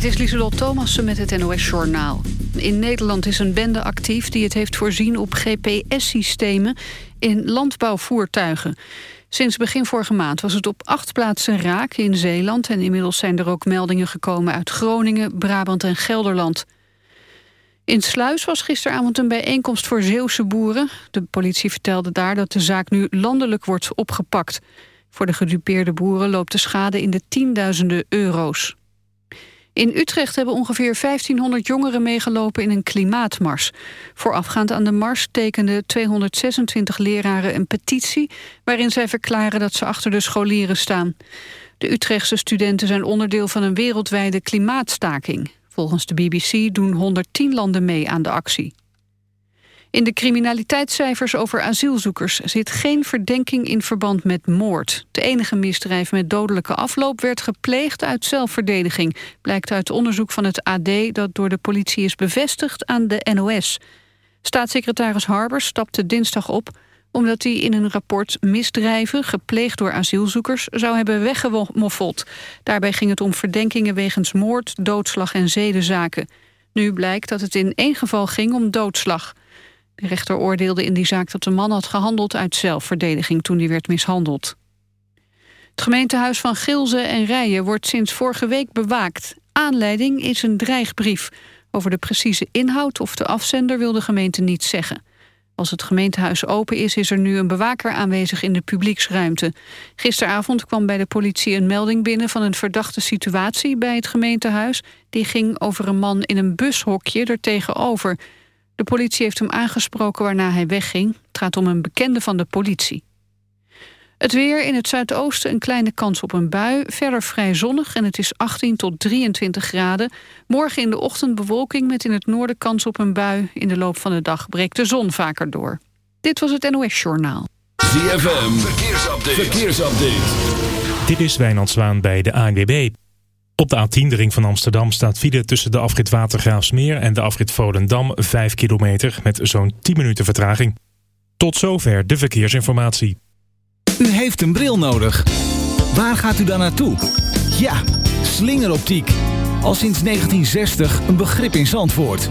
Dit is Lieselot Thomassen met het NOS-journaal. In Nederland is een bende actief die het heeft voorzien op GPS-systemen in landbouwvoertuigen. Sinds begin vorige maand was het op acht plaatsen raak in Zeeland... en inmiddels zijn er ook meldingen gekomen uit Groningen, Brabant en Gelderland. In Sluis was gisteravond een bijeenkomst voor Zeeuwse boeren. De politie vertelde daar dat de zaak nu landelijk wordt opgepakt. Voor de gedupeerde boeren loopt de schade in de tienduizenden euro's. In Utrecht hebben ongeveer 1500 jongeren meegelopen in een klimaatmars. Voorafgaand aan de mars tekenden 226 leraren een petitie... waarin zij verklaren dat ze achter de scholieren staan. De Utrechtse studenten zijn onderdeel van een wereldwijde klimaatstaking. Volgens de BBC doen 110 landen mee aan de actie. In de criminaliteitscijfers over asielzoekers zit geen verdenking in verband met moord. De enige misdrijf met dodelijke afloop werd gepleegd uit zelfverdediging. Blijkt uit onderzoek van het AD dat door de politie is bevestigd aan de NOS. Staatssecretaris Harbers stapte dinsdag op omdat hij in een rapport misdrijven gepleegd door asielzoekers zou hebben weggemoffeld. Daarbij ging het om verdenkingen wegens moord, doodslag en zedenzaken. Nu blijkt dat het in één geval ging om doodslag. De rechter oordeelde in die zaak dat de man had gehandeld uit zelfverdediging toen hij werd mishandeld. Het gemeentehuis van Gilze en Rijen wordt sinds vorige week bewaakt. Aanleiding is een dreigbrief. Over de precieze inhoud of de afzender wil de gemeente niet zeggen. Als het gemeentehuis open is, is er nu een bewaker aanwezig in de publieksruimte. Gisteravond kwam bij de politie een melding binnen van een verdachte situatie bij het gemeentehuis. Die ging over een man in een bushokje er tegenover. De politie heeft hem aangesproken waarna hij wegging. Het gaat om een bekende van de politie. Het weer in het zuidoosten een kleine kans op een bui. Verder vrij zonnig en het is 18 tot 23 graden. Morgen in de ochtend bewolking met in het noorden kans op een bui. In de loop van de dag breekt de zon vaker door. Dit was het NOS Journaal. ZFM, verkeersupdate. verkeersupdate. Dit is Wijnand Zwaan bij de ANWB. Op de A10, de ring van Amsterdam, staat file tussen de afrit Watergraafsmeer en de afrit Volendam 5 kilometer met zo'n 10 minuten vertraging. Tot zover de verkeersinformatie. U heeft een bril nodig. Waar gaat u dan naartoe? Ja, slingeroptiek. Al sinds 1960 een begrip in Zandvoort.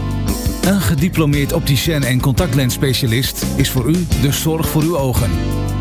Een gediplomeerd opticien en contactlensspecialist is voor u de zorg voor uw ogen.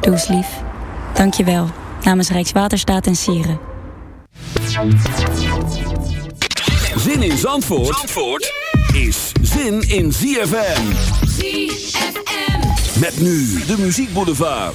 Doe eens lief. Dank je wel. Namens Rijkswaterstaat en Sieren. Zin in Zandvoort, Zandvoort is zin in ZFM. ZFM. Met nu de muziekboulevard.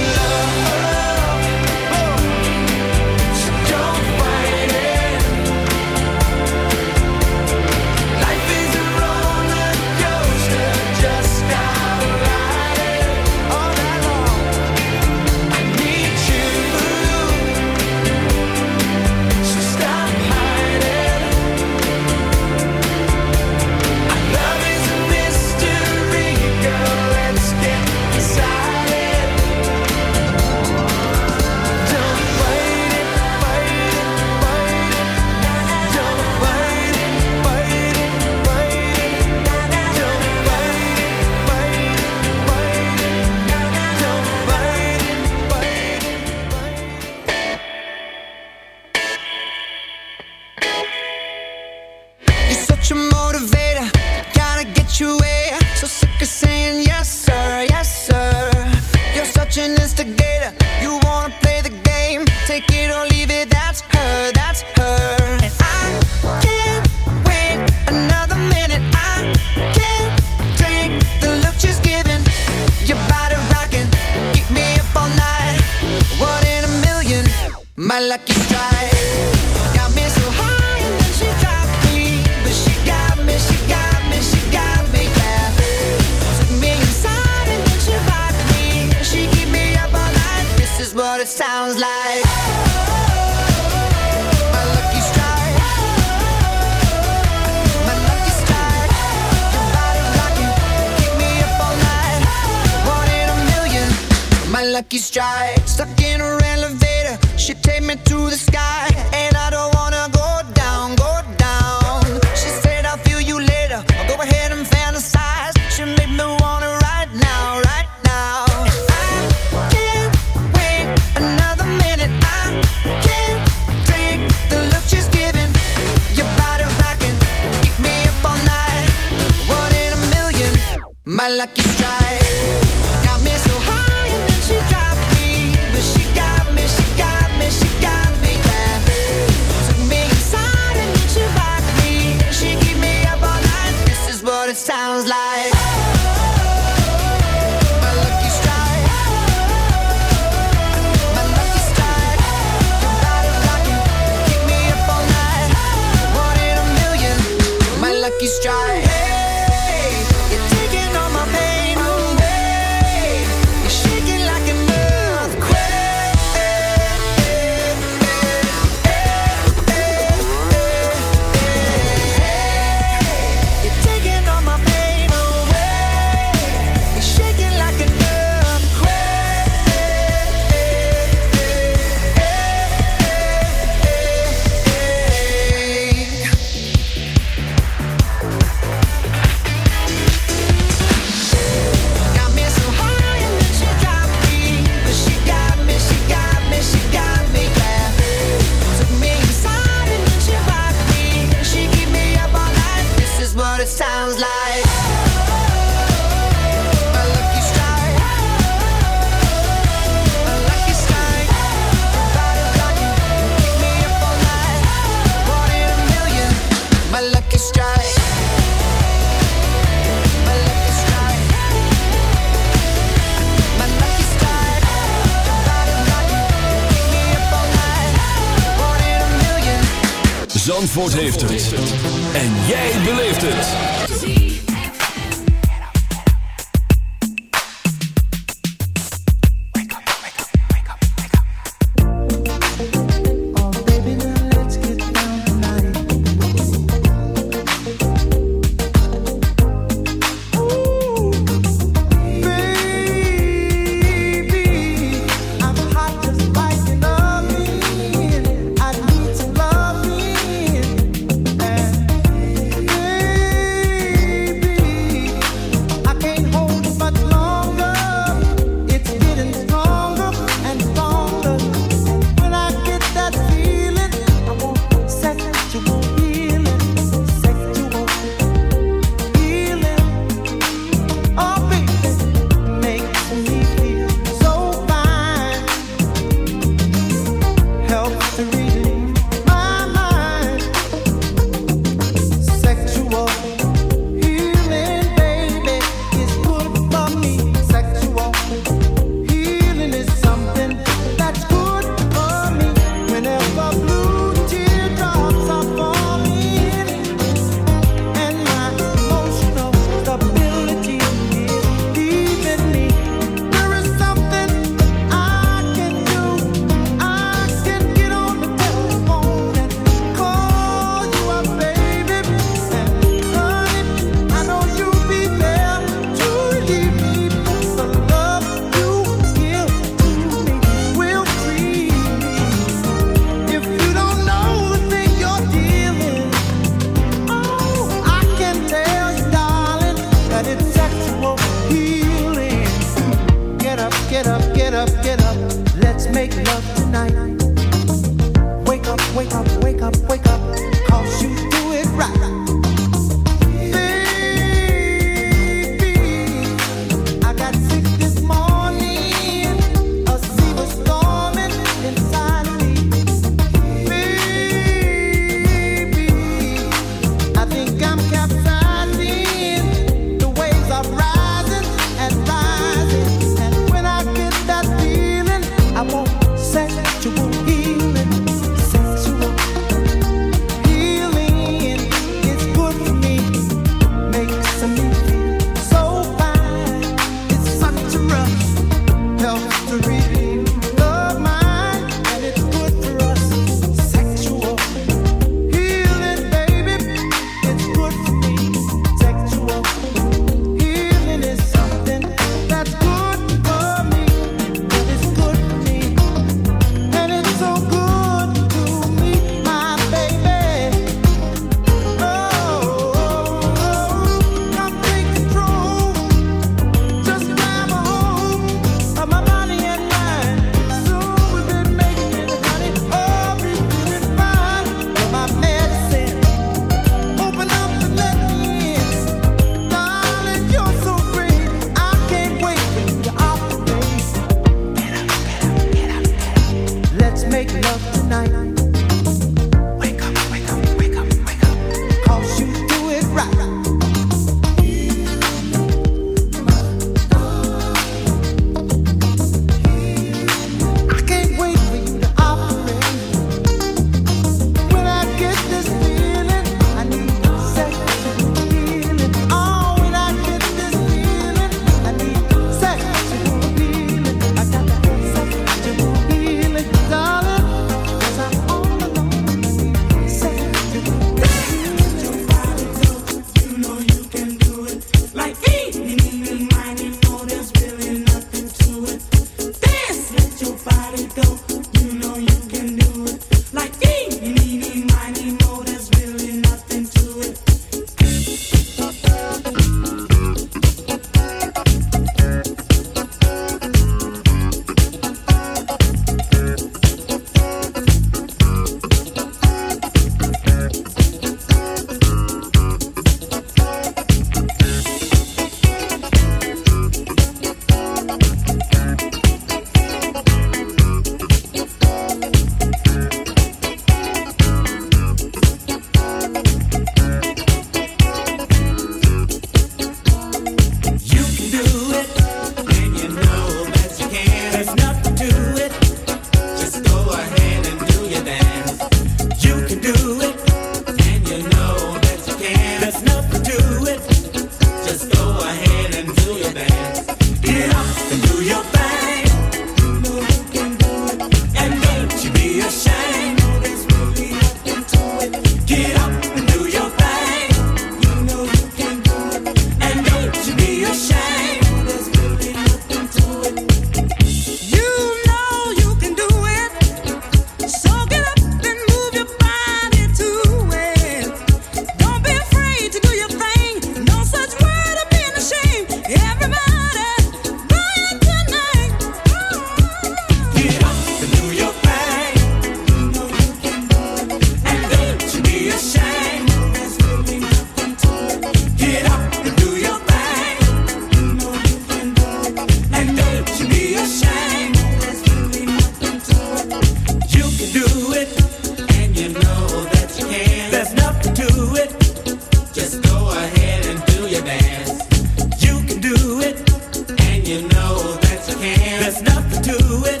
that you can. There's nothing to it.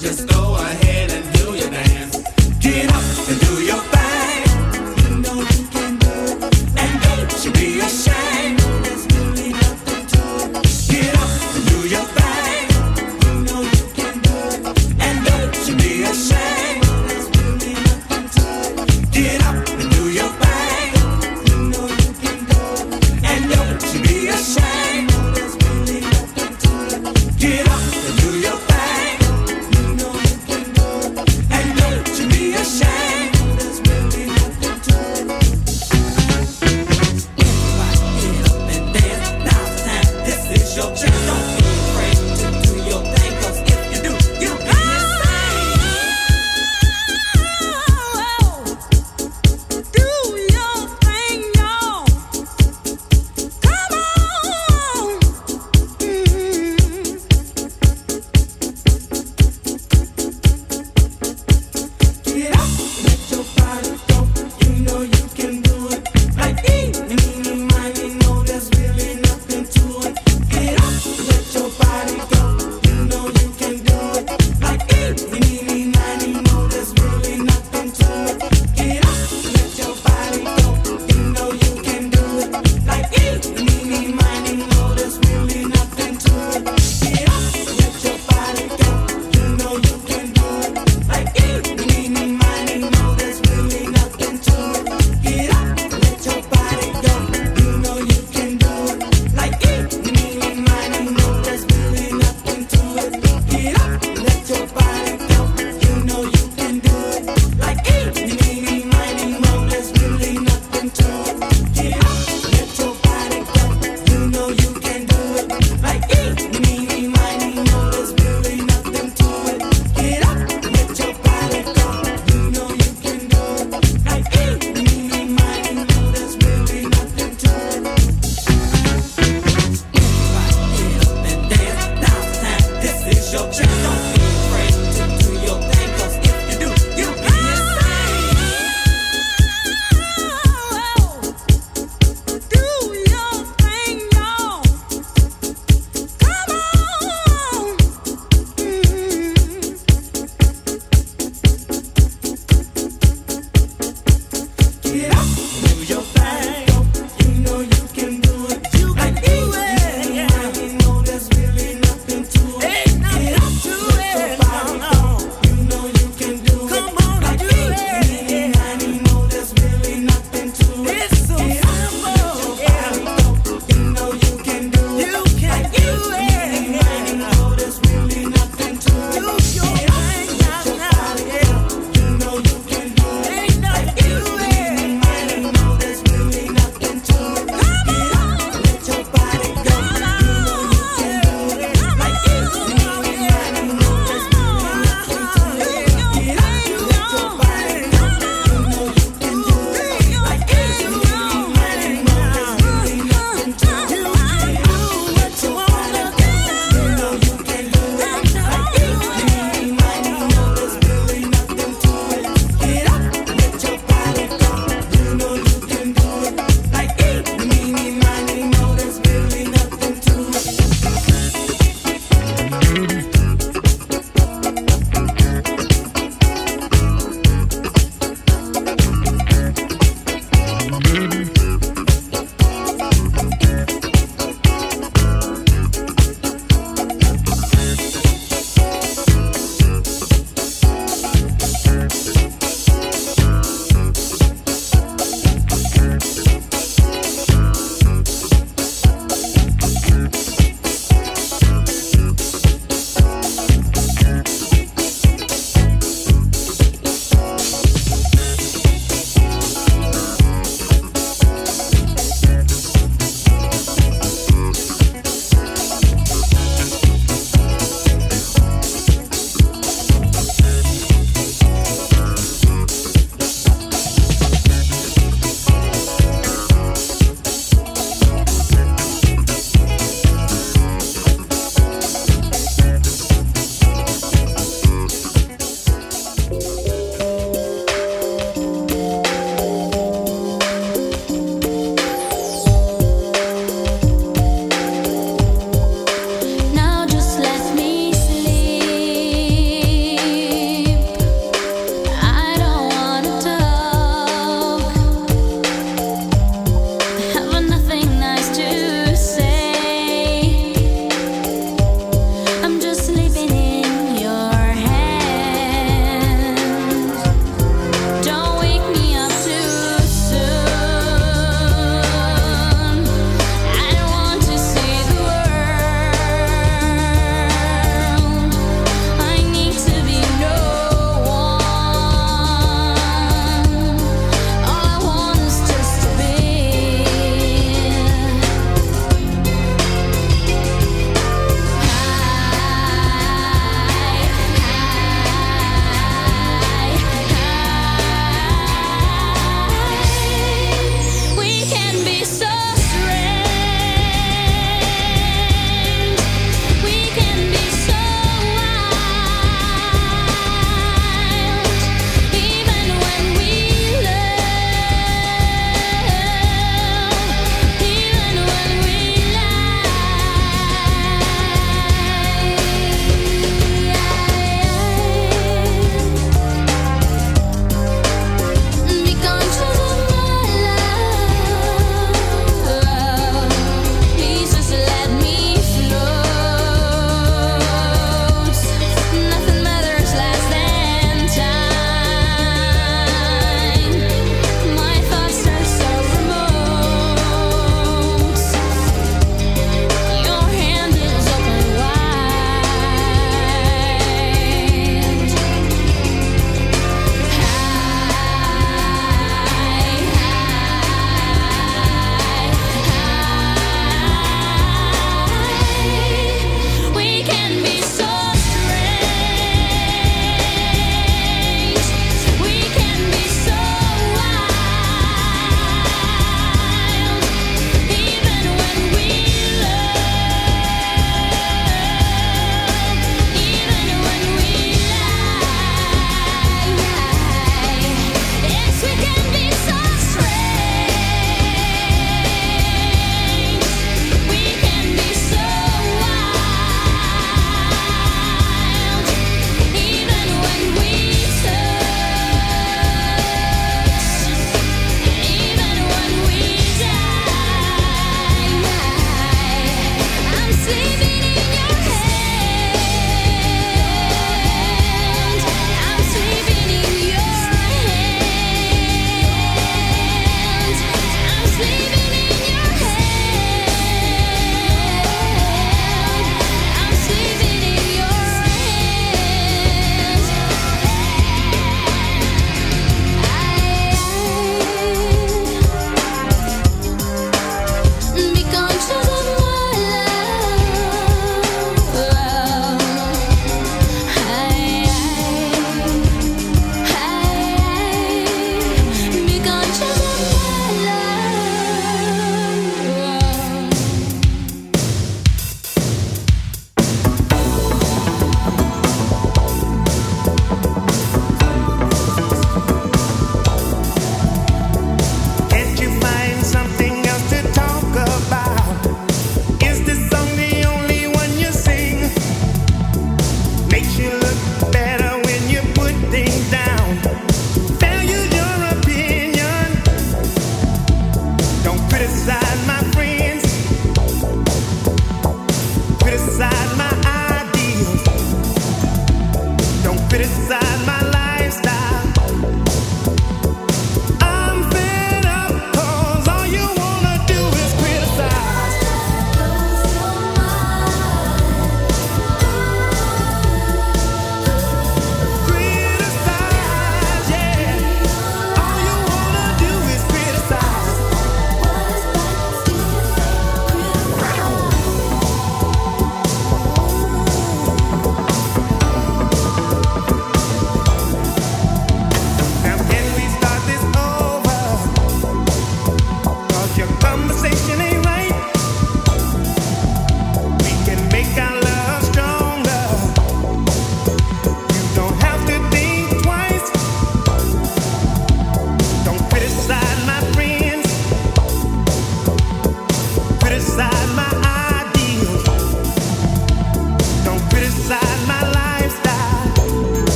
Just go ahead.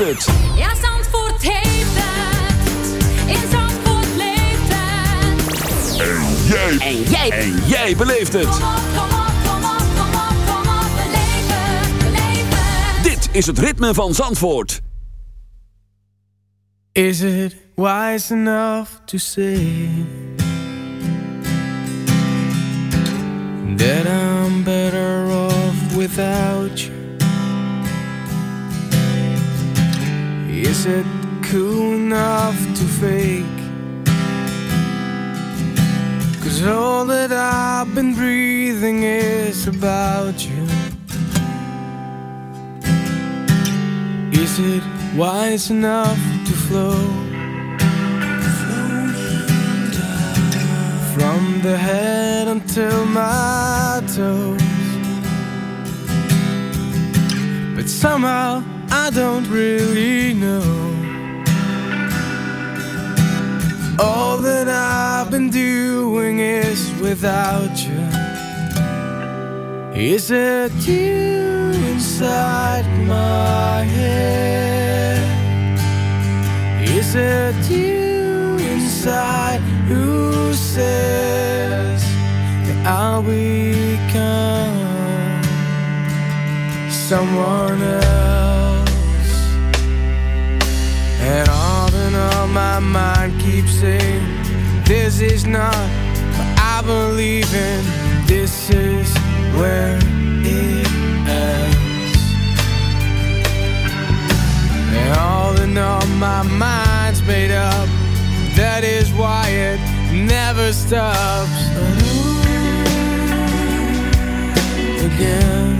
Het. Ja, Zandvoort heeft het. In Zandvoort leeft het. En jij. En jij. En jij beleeft het. Kom op, kom op, kom op, kom op, kom op. Beleef het, beleef het. Dit is het ritme van Zandvoort. Is it wise enough to say that I'm better off without you? Is it cool enough to fake? Cause all that I've been breathing is about you. Is it wise enough to flow? From the head until my toes. But somehow I don't really know. All that I've been doing is without you. Is it you inside my head? Is it you inside who says that I'll become someone else? Mind keeps saying, This is not what I believe in. This is where it ends. And all in all, my mind's made up. That is why it never stops. Again.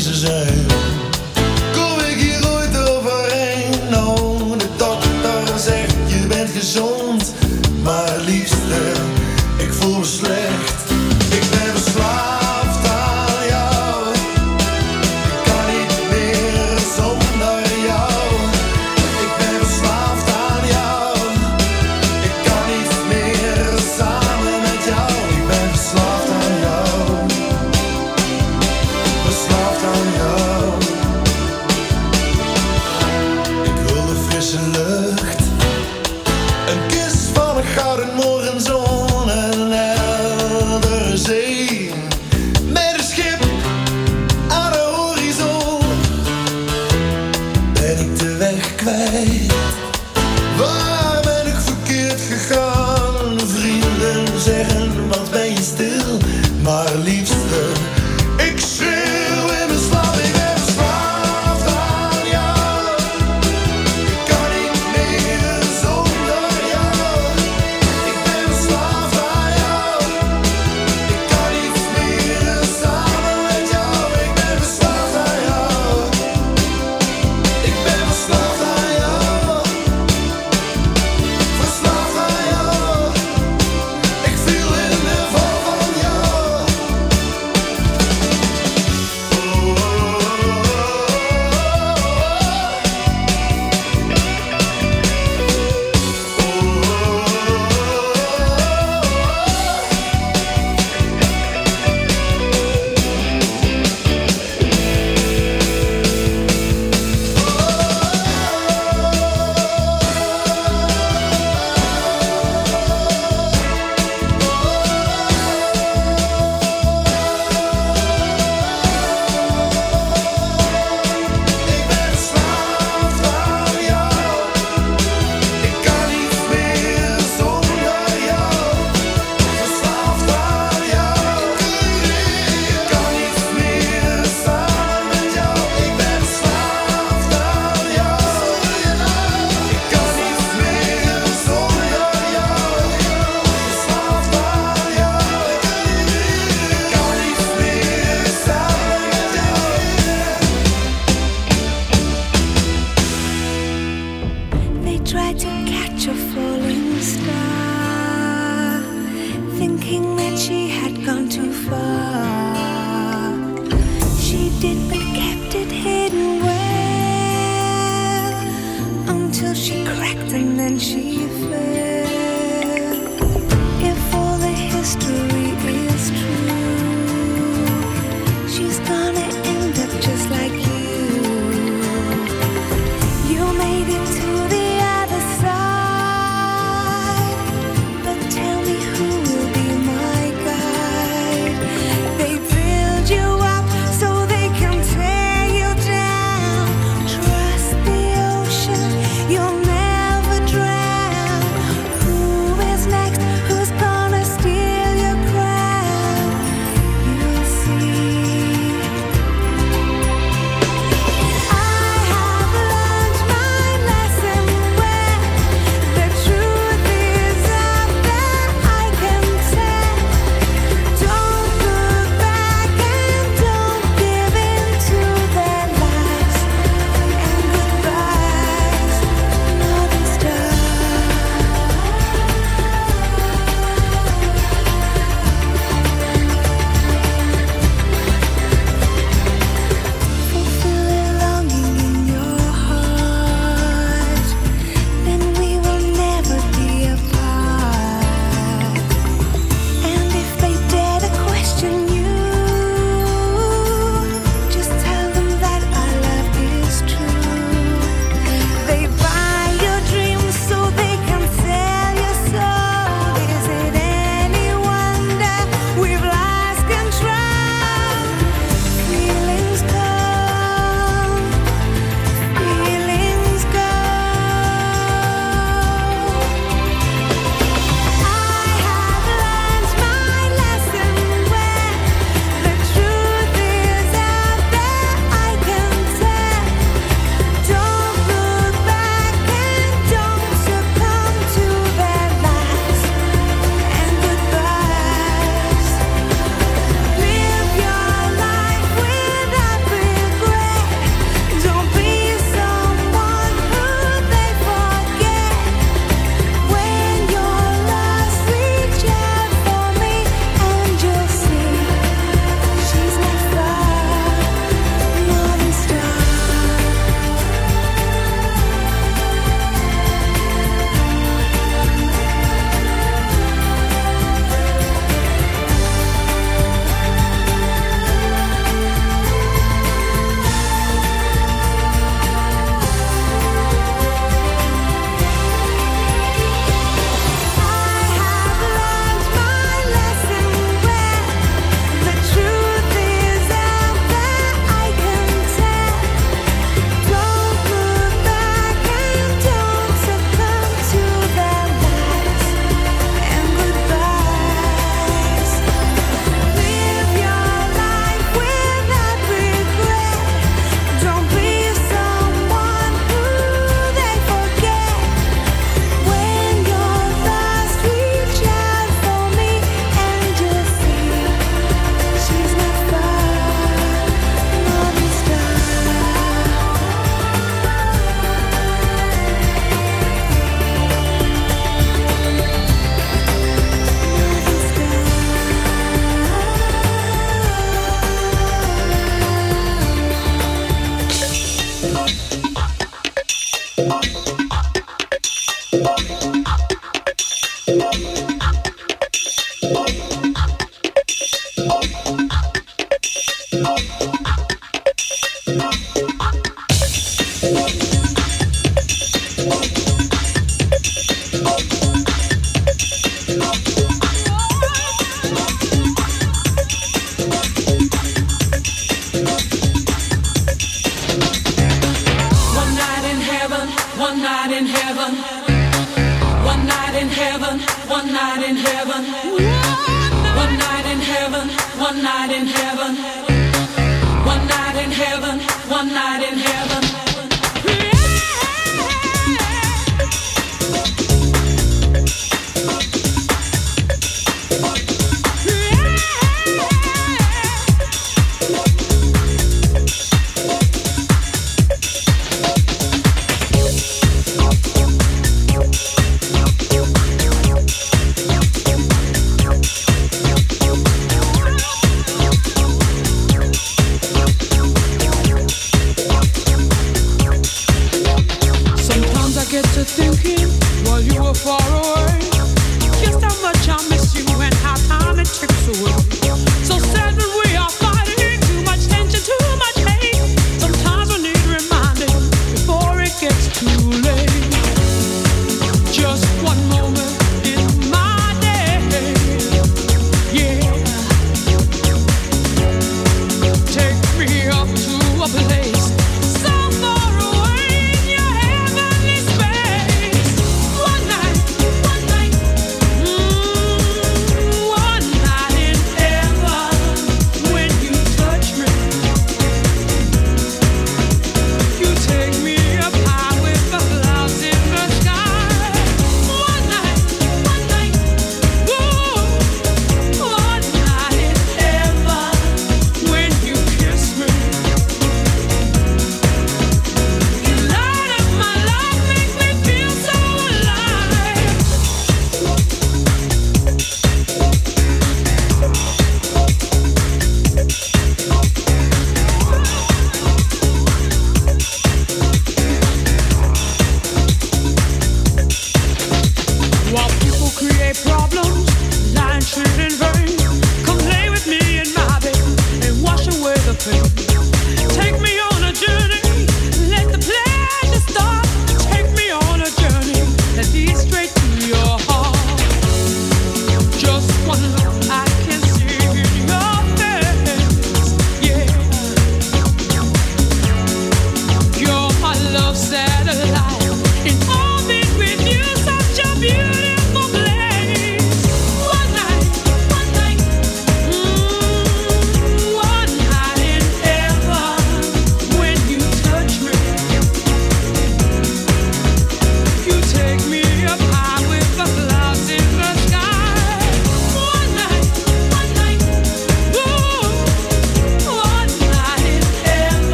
zal ik